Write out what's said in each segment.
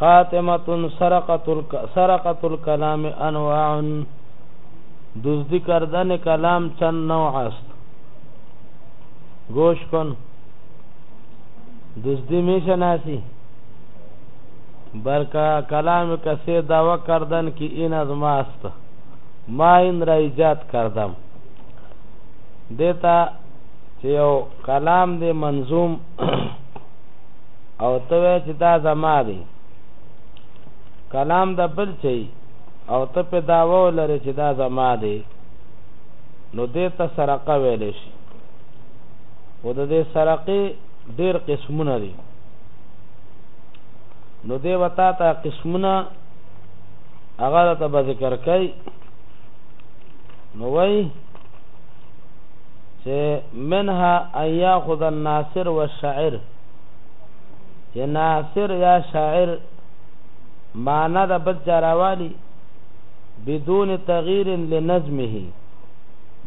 خاتمه سرقت الک سرقت الكلام انواع دزدی کردن کلام چند نوع است گوش کن دزدی میشه ناسی بر کا کلام کسی دعوی کردن که این از ما است ما این را ایجاد کردم دیتا چې یو کلام دی منظوم او ته چې دا زما دی کلام د بل چي او ته په داوا لري چې دا زما دی نو دې ته سرقه ویل شي او د دې سرقې ډېر قسمونه دي نو دی وتا ته قسمونه هغه ته به ذکر کوي نو وای چې منها ان ياخذ الناصر والشاعر چې ناصر یا شاعر معنا د بل چاروالی بدون تغییر لنظمه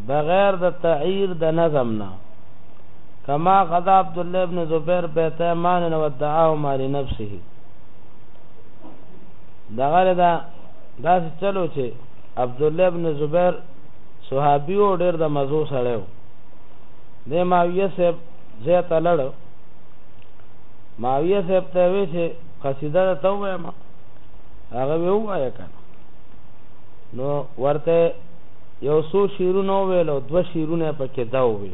بغیر د تعیر د نظم نه کما قضا عبدالله ابن زبیر بیت ایمان و دعاه مال نفسه دا غره دا داسې چلو چې عبدالله ابن زبیر صحابي و ډېر د مزو سره و د ماویه صاحب زه ته لړ ماویه صاحب ته وی چې قصیده ته وایم هغه وی وایا کنه نو ورته یو سو شیرونو ویلو دو شیرونه پکې دا وی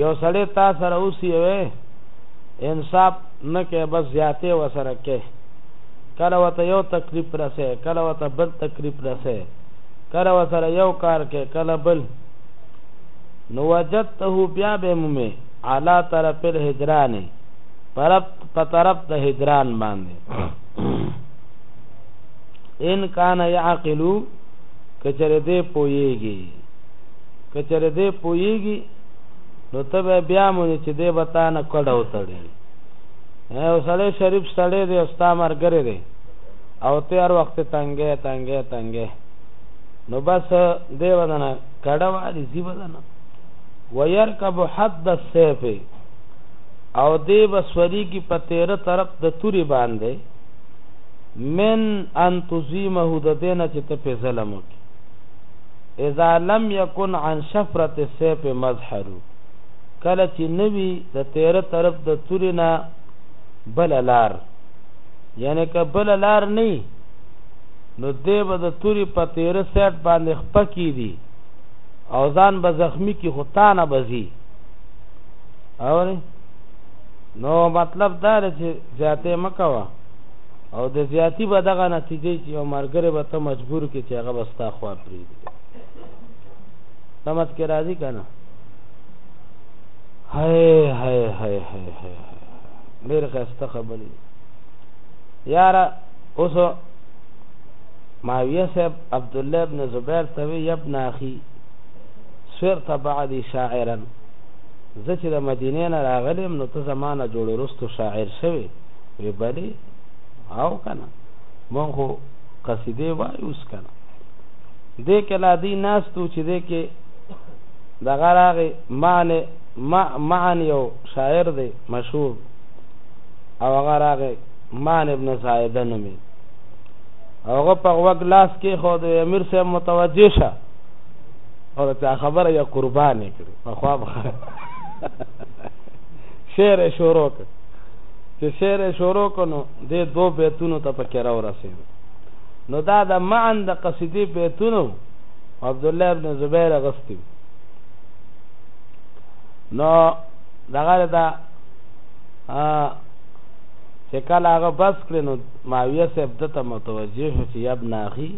یو سړی تا سره اوسي وي انصاف نه کې بس زیاتې وسره کې کله وته یو تکلیف رسې کله وته بل تکلیف رسې کله وسره یو کار کې کله بل نو وجدته بیا به ممه علا طرف الهجران طرف په طرف د هجران باندې ان کان یعقلو کچره دې پويږي که چېرې دی پوهېږي نو ته به بیا مونې چې دی به تا نه کډه وتړي یو سړی شریف سړی دی او ستا ملګری دی او ته هر وخت تنګې تنګې تنګې نو بس دی به نه کډه والي زی به نه ويرکب حد السيف او دی به سوري کی په تیره طرف د توري باندې من ان تزیمه د دینه چې ته په ظلم وکړي اذا لم يكن عن شفرة السيف مظهر کله چې نه وي د تیره طرف د تورې نه بله لار یعنې که بله لار نه نو دی به د توري په تیره سیټ باندې خپه کیدي او ځان به زخمی کی خو تانه بزي او نو مطلب دا چې زیاته مکوه او د زیاتی به دغه نتیجه چې یو مرګره به ته مجبور کې چې هغه به ستا خوا پریږدي سمت کې راځي که نه هی هی هی هی هی ډېر ښایسته خبرې یاره اوس معاویه صاحب عبدالله ابن زبیر ته وی ابن اخي سرت بعدي شاعرا زه چې د مدینې نه راغلم نو ته زمانه جوړ وروستو شاعر شوی وی بلې او کنه مونږ خو قصیدې وایو اوس کنه دې کې لا دی ناستو چې دې کې دغه راغې معنی معنی یو شاعر دی مشهور او هغه راغې مان ابن زایده نومي هغه په وګ لاس کې خو د امیر سره متوجه شه او ته خبره یا قربانې کړې په خوا شعر شروع کړ چې شعر یې شروع کړ نو دې دوو بیتونو ته پکې راورسېدو نو دا د معا د قصیدې بیتونه وو عبدالله ابن زبیر اخیستي نو دغه دا چې کله هغه بس کړ نو معاویه صاحب د ته متوجه شو چې ابن اخي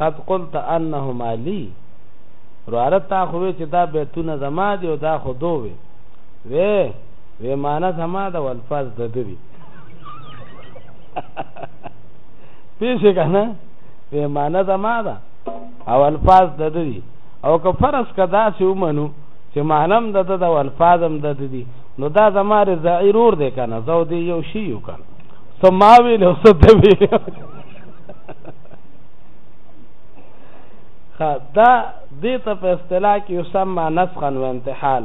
قد قلت انه مالي راره تا خو چې دا بیتونه زما دي او دا خو دوه وي وې معنا زما د الفاظ د دې پیش کنه وې معنا زما ده او الفاظ د دې او که فرض کدا چې ومنو چې مانم د د الفاظم د دې نو دا زما ضرور دی کنه زو دی یو شی یو کنه سماوی له ستوی دا دې ته په اصطلاح کې یسمى نسخا و انتحال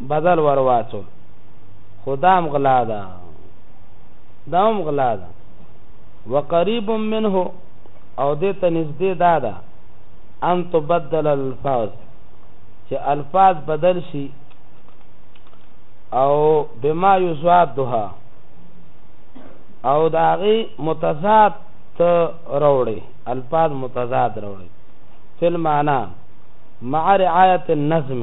بدل ور واچو خدام غلا ده دام غلا ده وقریب منه او دې ته نږدې دا ده ان تبدل الفاظ چې الفاظ بدل شي او بما یزادها او داغي متضاد راوړي الفاظ متضاد راوړي فل معنا مع رعایت النظم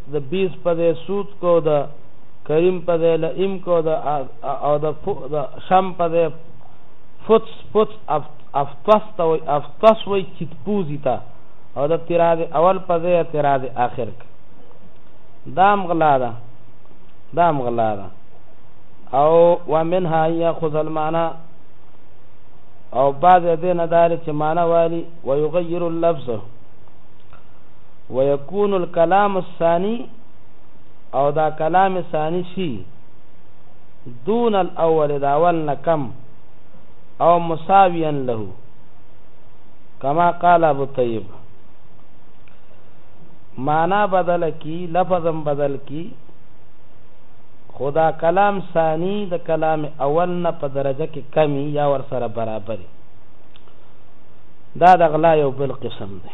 د بیس په ځای سود کو، د کریم په ځای لئیم کو، د او د د شم په ځای فوتس فوتس افتوس ته وای افتوس وای چتپوزی ته او د تراز اول په ځای تراز اخر ک دام غلا ده دام غلا ده او ومنها یاخذ المعنى او بعض دین دار چې معنی والی ويغير اللفظ ويكون الكلام الثاني او دا کلام ثاني شي دون الاول دا اول نه کم او مساويا له کما قال ابو طيب معنا بدل کی لفظم بدل کی خدا کلام ثانی د کلام اول نه په درجه کې کمی یا ور سره برابر دا د غلا یو بل قسم دی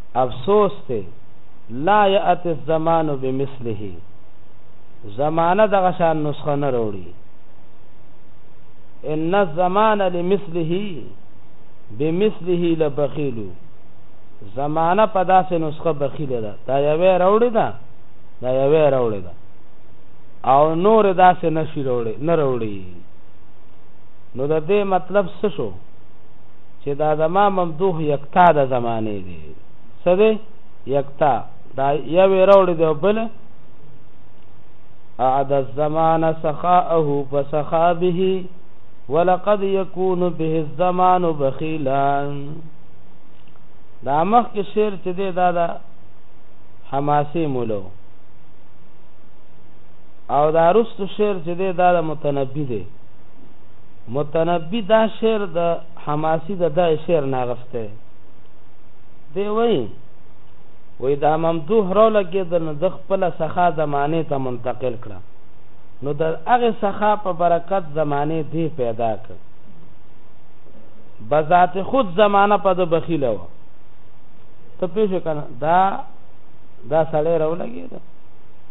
افسوس دی لا یأتی الزمان بمثله زمانه دغه شان نسخه نه راوړي ان الزمان لمثله بمثله لبخیل زمانه په داسې نسخه بخیل ده دا یوه راوړي ده دا یوه راوړي ده او نور داسې نشي راوړي نه راوړي نو د دې مطلب څه شو چې دا زما ممدوح یکتا د زمانه دی څه دی یکتا دا یو راوړي دی بل اعد الزمان سخاءه فسخا به ولقد يكون به الزمان بخيلا دا مخ کې شعر چې دی دا دا حماسي مولو او دا رست شعر چې دی دا د متنبي دی متنبي دا شعر د حماسي د دا شعر نه غسته دی وای وای دا ممدوح رو لګید نو د خپل سخا زمانه ته منتقل کړه نو د هغه سخا په برکت زمانه دی پیدا کړ بذات خود زمانہ په د بخیله و ته پیښه کنه دا دا سړی راولګی دا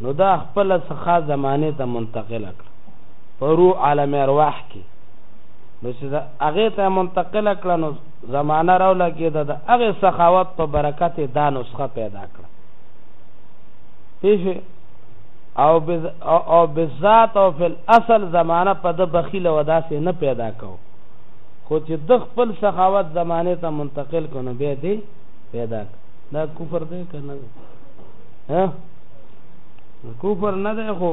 نو دا خپل څخه زمانه ته منتقل کړ په روح عالم ارواح کې نو چې د هغې ته منتقل کړه نو زمانه راوله کې د هغې سخاوت په برکت دا نسخه پیدا کړه پیښې او بز او بذات او فل اصل زمانہ په د بخیل و داسې نه پیدا کو خو چې د خپل سخاوت زمانه ته منتقل کونه به دی پیدا دا کفر دی کنه ها کفر نه دی خو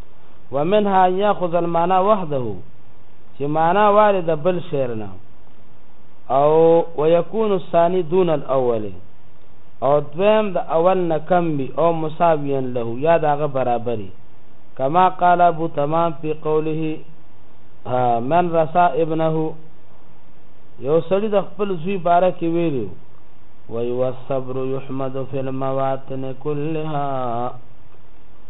ومنها ياخذ المعنى وحده چې معنا وارد بل شعر نه او ويكون الثاني دون الاول او دویم د اول نه کم وي او مساويا له یا دغه برابري کما قال ابو تمام په قوله من رسا ابنه یو سړی د خپل زوی باره کې ویلو وی والصبر يحمد في المواطن كلها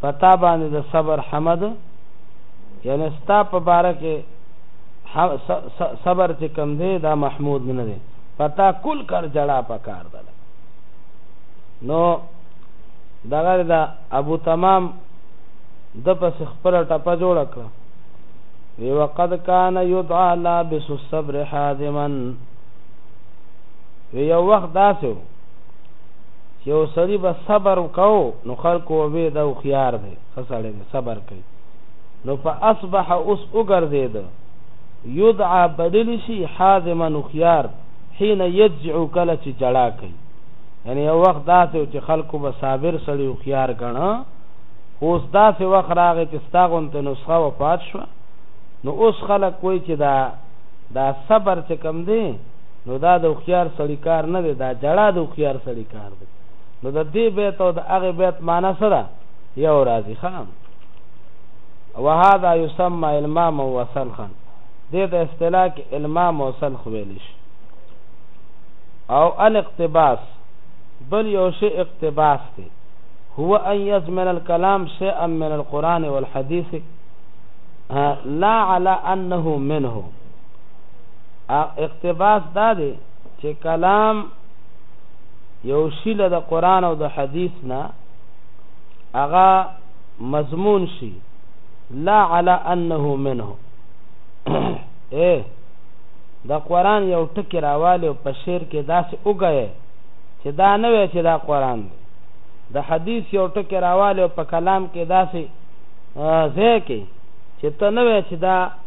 په تا باندې د صبر حمد یعنی ستا په باره کې صبر چې کم دی دا محمود نه دی پتا کل کر جړا پکار ده نو دغه دا ابو تمام د پس خپل ټپه جوړ کړ وی وقد کان یدعا لابس الصبر حازما وی یو وخت داسو چې یو سړي به صبر وکاو نو خلکو وې دا هوښیار دی ښه سړی دی صبر کوي نو فاصبح اوس وګرځېد یدعا بلل شي حازما هوښیار حين يجع کله چې جړا کوي یعنی یو وخت داسې چې خلکو به صابر سړی هوښیار ګڼه اوس داسې وخت راغی چې ستا غونته نسخه وفات شوه نو اوس خلک وایي چې دا دا صبر چې کم دی نو دا د هوښیار سړي کار نه دی، دا ژړا د هوښیار سړي کار دی. نو د دې بیت او د هغې بیت معنی څه ده؟ یو راځي ښه وهذا یسمى الماما وسلخا دې ته اصطلاح کې المام او سلخ ویل شي او الاقتباس بل یو شی اقتباس دی هو ان يزمن الكلام شيئا من القران والحديث لا على انه منه اقتباس دا دی چې کلام یو شی له قرآن او د حدیث نه هغه مضمون شي لا علی انه منه اے د قرآن یو ټکی راوالی او په شعر کې داسې وګی چې دا نه وی چې دا قرآن دی د حدیث یو ټکی راوالی او په کلام کې داسې ځای کې چې ته نه وی چې دا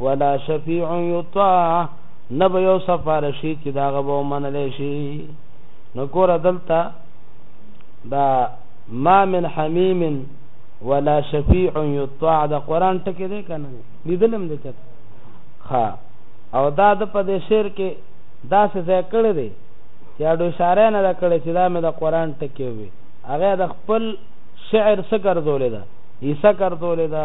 ولا شفیع یطاع نه به یو سفارشی چې دا غو منل شي نو ګور دلته دا ما من حمیم ولا شفیع یطاع دا قران ټکی دی کنه لیدلم دې چت ها او دا د په دې شعر کې دا څه ځای کړی دی چې اډو اشاره نه دا کړی چې دا مې د قران ټکی وي هغه د خپل شعر څخه ګرځولې ده ایسا ګرځولې ده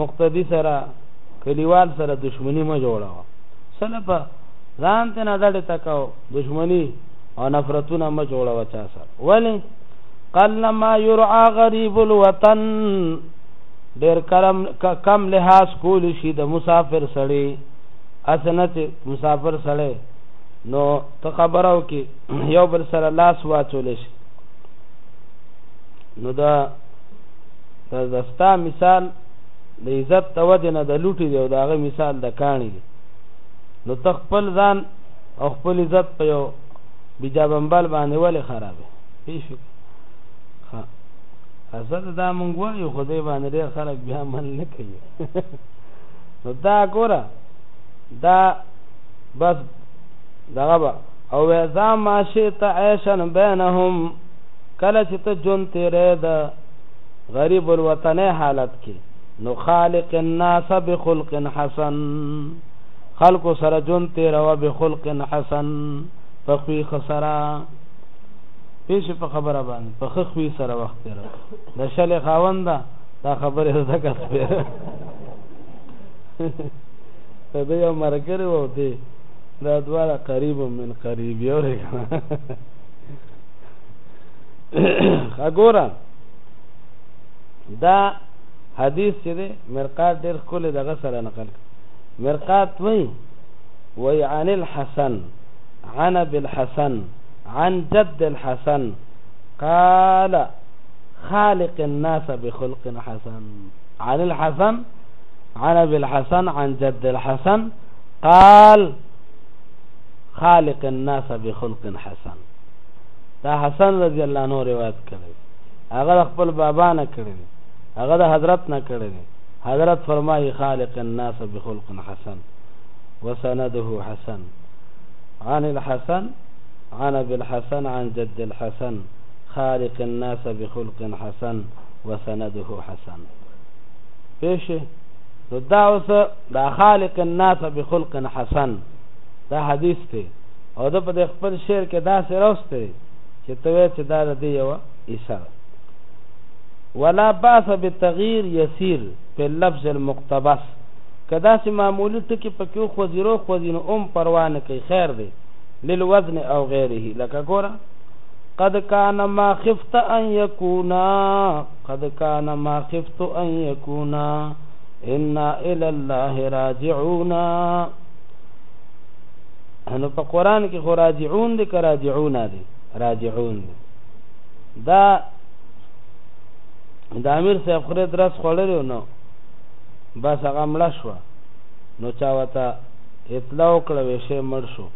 مقتدی سره کلیوال سره دشمنی ما جوړاوه سره په ځان ته نه دړې تکاو دشمنی او نفرتونه ما جوړاوه چا سره ولی قلما يرعى غريب الوطن ډېر کلم کم لحاظ کول شي د مسافر سړی اسنه چې مسافر سړی نو ته خبرو کې یو بل سره لاس واچول شي نو دا دا د ستا مثال د عزت د ودې نه د لوټي دی او د هغه مثال د کاڼي دی نو ته خپل ځان او خپل عزت په یو بجابمبل باندې ولې خرابې پیش ها حضرت دا مونږ وایو خدای باندې ډېر خلک بیا من نه کوي نو دا ګوره دا بس دغه به او ویزا ماشه ته عیشن بینهم کله چې ته جون تیرې ده غریب الوطنۍ حالت کې نو خالق الناس بخلق حسن خلکو سره جون تیروه بخلق حسن په خوی خسرا پیش په خبره باندې په خوی سره وخت تیر د شل خاوند دا خبره زده کس په ته به یو مرګره و دی دا دواړه قریب من قریب یو رګه خګورا دا حدیث چې دی مرقات ډېر ښکلی دغه سره نقل مرقات وایي وی عن الحسن عن ابي الحسن عن جد الحسن قال خالق الناس بخلق حسن عن الحسن عن ابي الحسن عن جد الحسن قال خالق الناس بخلق حسن دا حسن رضی الله عنه روایت کړی هغه خپل بابا نه کړی هغه د حضرت نه کړی حضرت فرمایي خالق الناس بخلق حسن وسنده حسن عن الحسن عن ابي الحسن عن جد الحسن خالق الناس بخلق حسن وسنده حسن پیشه نو دا اوس دا خالق الناس بخلق حسن دا حدیث ته او ده په دې خپل شعر کې داسې راوستی دی چې ته وایې چې دا د دې یوه ایسه ده ولا باس بتغیر یسیر په لفظ المقتبس که داسې معمولي ټکي پکې وخوځي رو خوځي نو هم پروا نه کوي خیر دی للوزن او غیره لکه ګوره قد کان ما خفت ان یکونا قد کان ما خفت ان یکونا انا الى الله راجعونا نو په قران کې خو راجعون دي که راجعون دي راجعون دي دا د امیر صاحب خره درس خوړلو نو بس هغه مړ شو نو چا وته اطلاع وکړه وشه مړ شو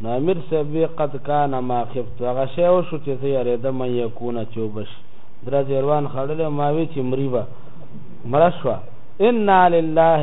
نو امیر صاحب قد کان ما خفت هغه شی او شو چې زه یې د مې یکونه چوبش درز روان خړلې ما وی چې مریبا مړ شو ان لله